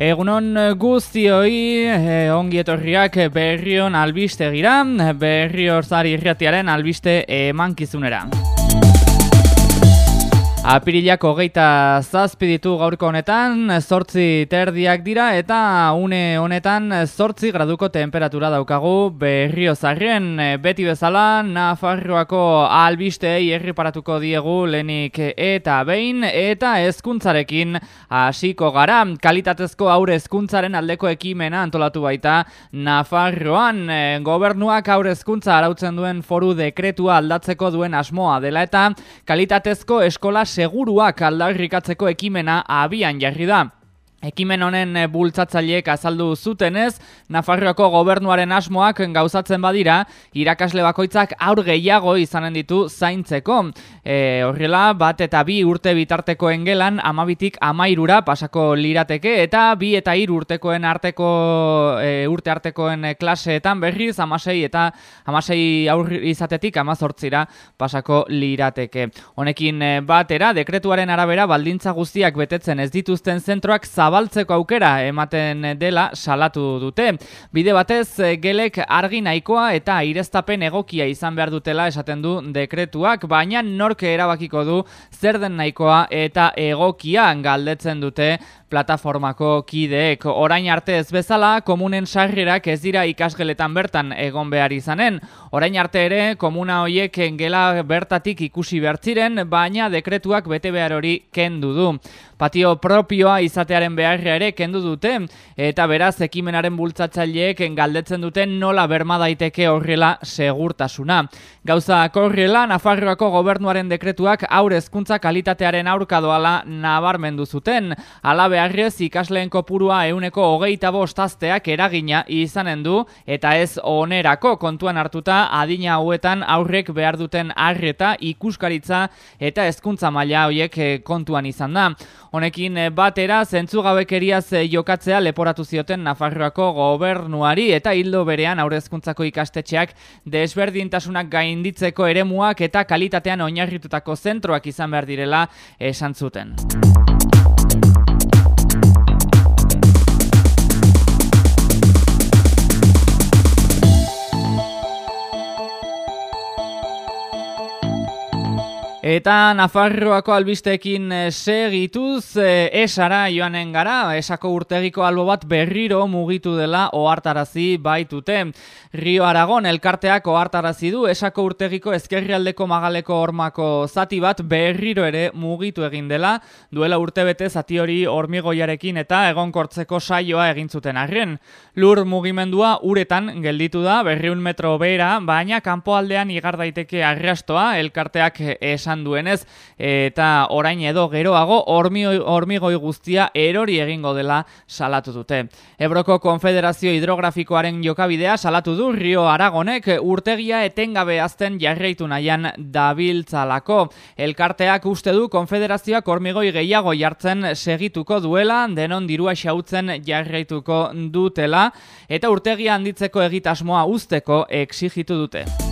Egunon guztioi eh, ongi etorriak berrion albiste gira, berrio zari irratiaren albiste emankizunera. Apirilak hogeita zazpi ditu gaurko honetan, zortzi terdiak dira eta une honetan zortzi graduko temperatura daukagu berrio zarrien. Beti bezala, Nafarroako albistei erriparatuko diegu lenik eta behin eta hezkuntzarekin hasiko gara. Kalitatezko aurre hezkuntzaren aldeko ekimena antolatu baita Nafarroan. Gobernuak aurre hezkuntza arautzen duen foru dekretua aldatzeko duen asmoa dela eta kalitatezko eskola seguruak aldarrikatzeko ekimena abian jarri da. Ekimen honen eh, bultzatzaileek azaldu zutenez, Nafarroako gobernuaren asmoak gauzatzen badira, irakasle bakoitzak aur gehiago izanen ditu zaintzeko. E, horrela, bat eta bi urte bitarteko engelan, amabitik amairura pasako lirateke, eta bi eta ir urtekoen arteko e, urte artekoen klaseetan berriz, amasei eta amasei aur izatetik amazortzira pasako lirateke. Honekin batera, dekretuaren arabera, baldintza guztiak betetzen ez dituzten zentroak zabatzen, zabaltzeko aukera ematen dela salatu dute. Bide batez, gelek argi nahikoa eta ireztapen egokia izan behar dutela esaten du dekretuak, baina norke erabakiko du zer den nahikoa eta egokia galdetzen dute plataformako kideek. Orain arte ez bezala, komunen sarrerak ez dira ikasgeletan bertan egon behar izanen. Orain arte ere, komuna hoiek gela bertatik ikusi bertziren, baina dekretuak bete behar hori kendu du. Patio propioa izatearen beharra ere kendu dute, eta beraz ekimenaren bultzatzaileek galdetzen dute nola berma daiteke horrela segurtasuna. Gauza horrela, Nafarroako gobernuaren dekretuak aurre hezkuntza kalitatearen aurka doala nabarmendu zuten. Ala beharrez ikasleen kopurua euneko hogeita bostazteak eragina izanen du, eta ez onerako kontuan hartuta adina hauetan aurrek behar duten arreta ikuskaritza eta hezkuntza maila horiek eh, kontuan izan da. Honekin eh, batera, zentzu gabekeriaz eh, jokatzea leporatu zioten Nafarroako gobernuari eta hildo berean aurrezkuntzako ikastetxeak desberdintasunak gain gainditzeko eremuak eta kalitatean oinarritutako zentroak izan behar direla esan zuten. Eta Nafarroako albisteekin eh, segituz eh, esara joanen gara, esako urtegiko albo bat berriro mugitu dela ohartarazi baitute. Rio Aragon elkarteak ohartarazi du esako urtegiko ezkerrialdeko magaleko hormako zati bat berriro ere mugitu egin dela, duela urtebete zati hori hormigoiarekin eta egonkortzeko saioa egin zuten arren. Lur mugimendua uretan gelditu da berriun metro bera, baina kanpoaldean igar daiteke arrastoa elkarteak esan esan duenez eta orain edo geroago hormigoi guztia erori egingo dela salatu dute. Ebroko Konfederazio Hidrografikoaren jokabidea salatu du Rio Aragonek urtegia etengabe azten jarraitu nahian dabiltzalako. Elkarteak uste du Konfederazioak hormigoi gehiago jartzen segituko duela, denon dirua xautzen jarraituko dutela, eta urtegia handitzeko egitasmoa usteko exigitu dute.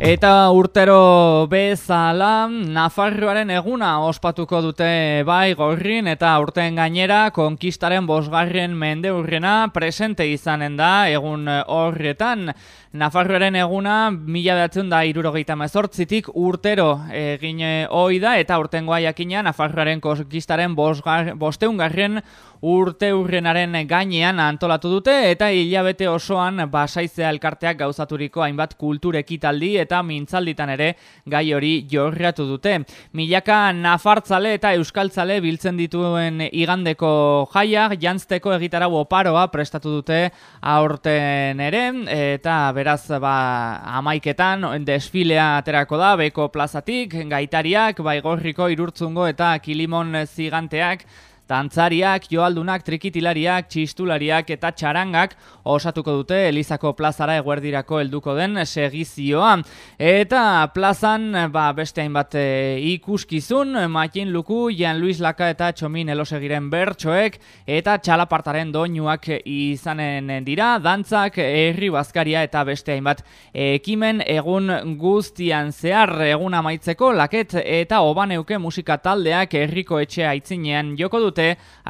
Eta urtero bezala, Nafarroaren eguna ospatuko dute bai gorrin eta urten gainera konkistaren bosgarren mende urrena presente izanen da egun horretan. Nafarroaren eguna mila behatzen da irurogeita mezortzitik urtero egin hoi da eta urten guaiakina Nafarroaren konkistaren bosteungarren urte urrenaren gainean antolatu dute eta hilabete osoan basaizea elkarteak gauzaturiko hainbat kulturekitaldi eta mintzalditan ere gai hori jorratu dute. Milaka nafartzale eta euskaltzale biltzen dituen igandeko jaiak jantzteko egitarau oparoa prestatu dute aurten ere eta beraz ba, amaiketan desfilea aterako da beko plazatik, gaitariak, baigorriko irurtzungo eta kilimon ziganteak tantzariak, joaldunak, trikitilariak, txistulariak eta txarangak osatuko dute Elizako plazara eguerdirako helduko den segizioa. Eta plazan ba, beste hainbat e, ikuskizun, Makin Luku, Jan Luis Laka eta Txomin Elosegiren bertsoek eta txalapartaren doinuak izanen dira, dantzak, herri bazkaria eta beste hainbat ekimen egun guztian zehar egun amaitzeko laket eta obaneuke musika taldeak herriko etxea aitzinean joko dute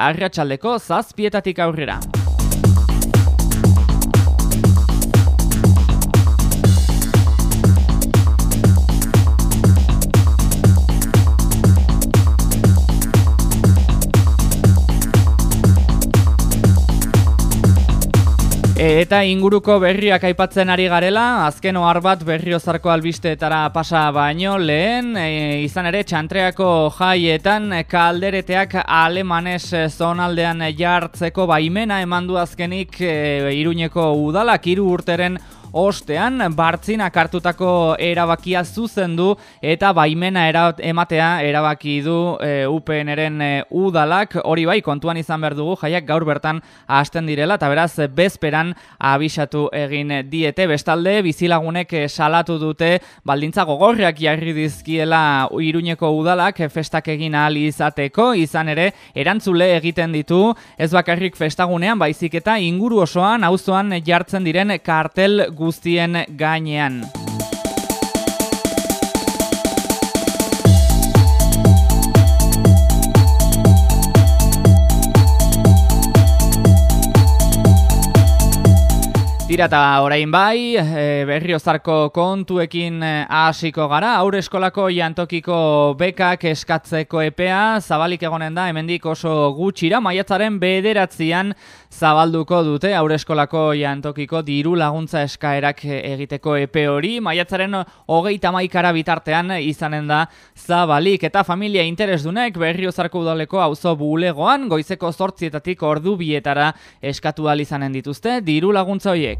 arratsaldeko zazpietatik aurrera. Eta inguruko berriak aipatzen ari garela, azken ohar bat berriozarko albisteetara pasa baino lehen, e, izan ere txantreako jaietan kaldereteak alemanes zonaldean jartzeko baimena eman du azkenik e, iruñeko udalak iru urteren ostean bartzinak hartutako erabakia zuzendu eta baimena ematea erabaki du e, UPNren e, udalak. Hori bai kontuan izan behar dugu jaiak gaur bertan hasten direla eta beraz bezperan abisatu egin diete. Bestalde bizilagunek salatu dute baldintza gogorriak jarri dizkiela iruñeko udalak festak egin ahal izateko. Izan ere erantzule egiten ditu ez bakarrik festagunean baizik eta inguru osoan auzoan jartzen diren kartel guztien gainean. Tira eta orain bai, e, berriozarko kontuekin e, hasiko gara, aur eskolako jantokiko bekak eskatzeko epea, zabalik egonen da, hemendik oso gutxira, maiatzaren bederatzean zabalduko dute, aur eskolako jantokiko diru laguntza eskaerak egiteko epe hori, maiatzaren hogeita maikara bitartean izanen da zabalik, eta familia interesdunek berriozarko udaleko auzo bulegoan, goizeko sortzietatik ordu bietara eskatu izanen dituzte, diru laguntza horiek.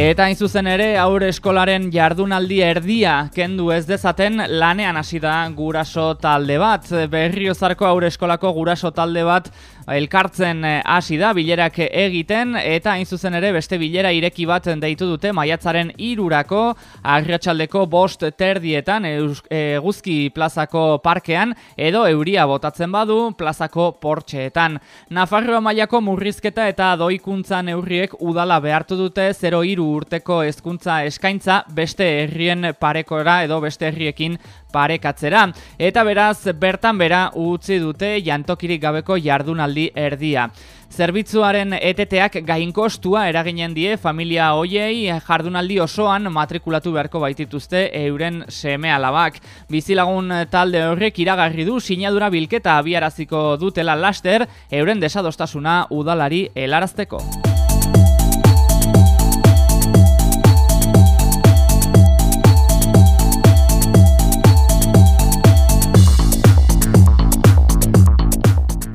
Eta hain zuzen ere, aur eskolaren jardunaldi erdia kendu ez dezaten lanean hasi da guraso talde bat. Berriozarko aur eskolako guraso talde bat elkartzen eh, hasi da bilerak egiten eta hain zuzen ere beste bilera ireki bat deitu dute maiatzaren irurako agriatxaldeko bost terdietan eguzki plazako parkean edo euria botatzen badu plazako portxeetan. Nafarroa mailako murrizketa eta doikuntza neurriek udala behartu dute 0 iru urteko hezkuntza eskaintza beste herrien parekora edo beste herriekin parekatzera. Eta beraz, bertan bera utzi dute jantokirik gabeko jardunaldi erdia. Zerbitzuaren eteteak gainkostua eraginen die familia hoiei jardunaldi osoan matrikulatu beharko baitituzte euren seme alabak. Bizilagun talde horrek iragarri du sinadura bilketa abiaraziko dutela laster euren desadostasuna udalari helarazteko.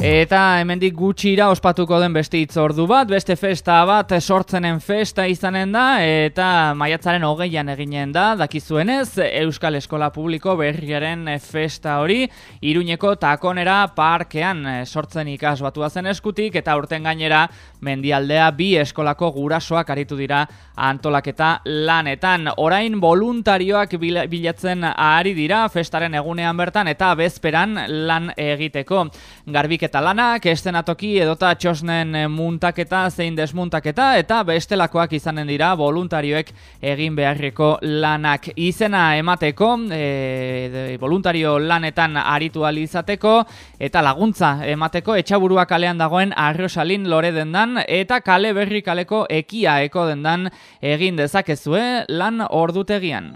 Eta hemendik gutxira ospatuko den beste itzordu bat, beste festa bat, sortzenen festa izanen da, eta maiatzaren hogeian eginen da, dakizuenez, Euskal Eskola Publiko berriaren festa hori, iruñeko takonera parkean sortzen ikas batua zen eskutik, eta urten gainera mendialdea bi eskolako gurasoak aritu dira antolaketa lanetan. Orain voluntarioak bilatzen ari dira festaren egunean bertan eta bezperan lan egiteko. Garbiketa eta lanak, estenatoki edota txosnen eh, muntaketa zein desmuntaketa eta bestelakoak izanen dira voluntarioek egin beharreko lanak izena emateko, e, voluntario lanetan aritu izateko eta laguntza emateko etxaburuak kalean dagoen arrosalin lore dendan eta kale berri kaleko ekia eko dendan egin dezakezue lan ordutegian.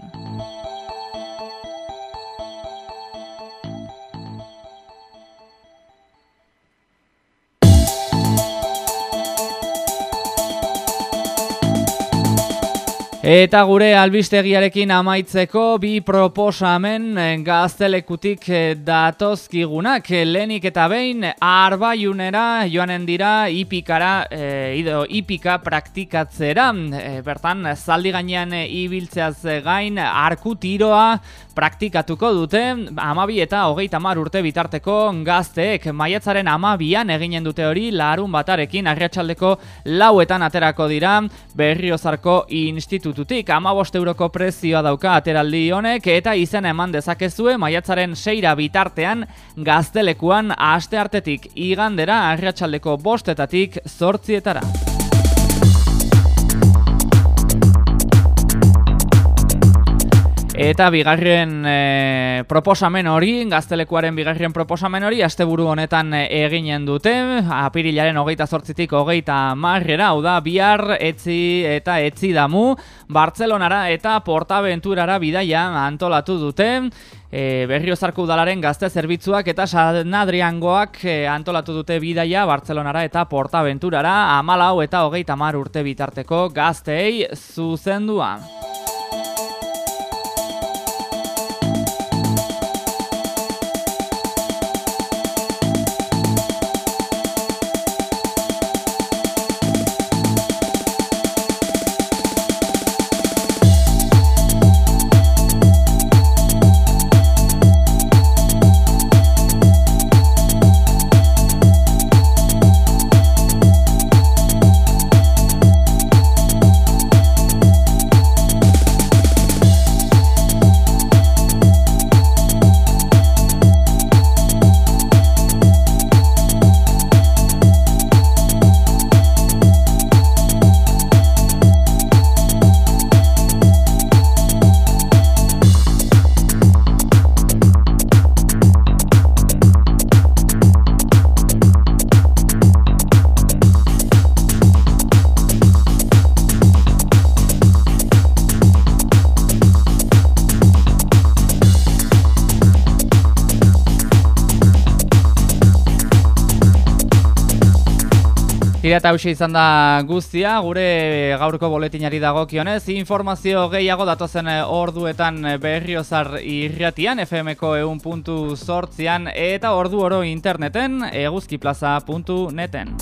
Eta gure albistegiarekin amaitzeko bi proposamen eh, gaztelekutik eh, datozkigunak. Lenik eta behin arbaiunera joanen dira ipikara, e, ido, ipika praktikatzera. bertan, zaldi gainean ibiltzeaz gain, arku tiroa praktikatuko dute. Amabi eta hogeita mar urte bitarteko gazteek maiatzaren amabian eginen dute hori larun batarekin arriatxaldeko lauetan aterako dira berriozarko institu institututik amabost euroko prezioa dauka ateraldi honek eta izen eman dezakezue maiatzaren seira bitartean gaztelekuan aste artetik igandera arriatxaldeko bostetatik zortzietara. Eta bigarren e, proposamen hori, gaztelekuaren bigarren proposamen hori, asteburu honetan e, eginen dute, apirilaren hogeita zortzitik hogeita marrera, hau da, bihar etzi eta etzi damu, Bartzelonara eta Portaventurara bidaia antolatu dute, e, berriozarko udalaren gazte zerbitzuak eta sanadriangoak e, antolatu dute bidaia Bartzelonara eta Portaventurara, amalau eta hogeita mar urte bitarteko gazteei zuzendua. Tira eta izan da guztia, gure gaurko boletinari dagokionez, informazio gehiago datozen orduetan berriozar irratian, FMko eun puntu sortzian, eta ordu oro interneten, eguzkiplaza.neten.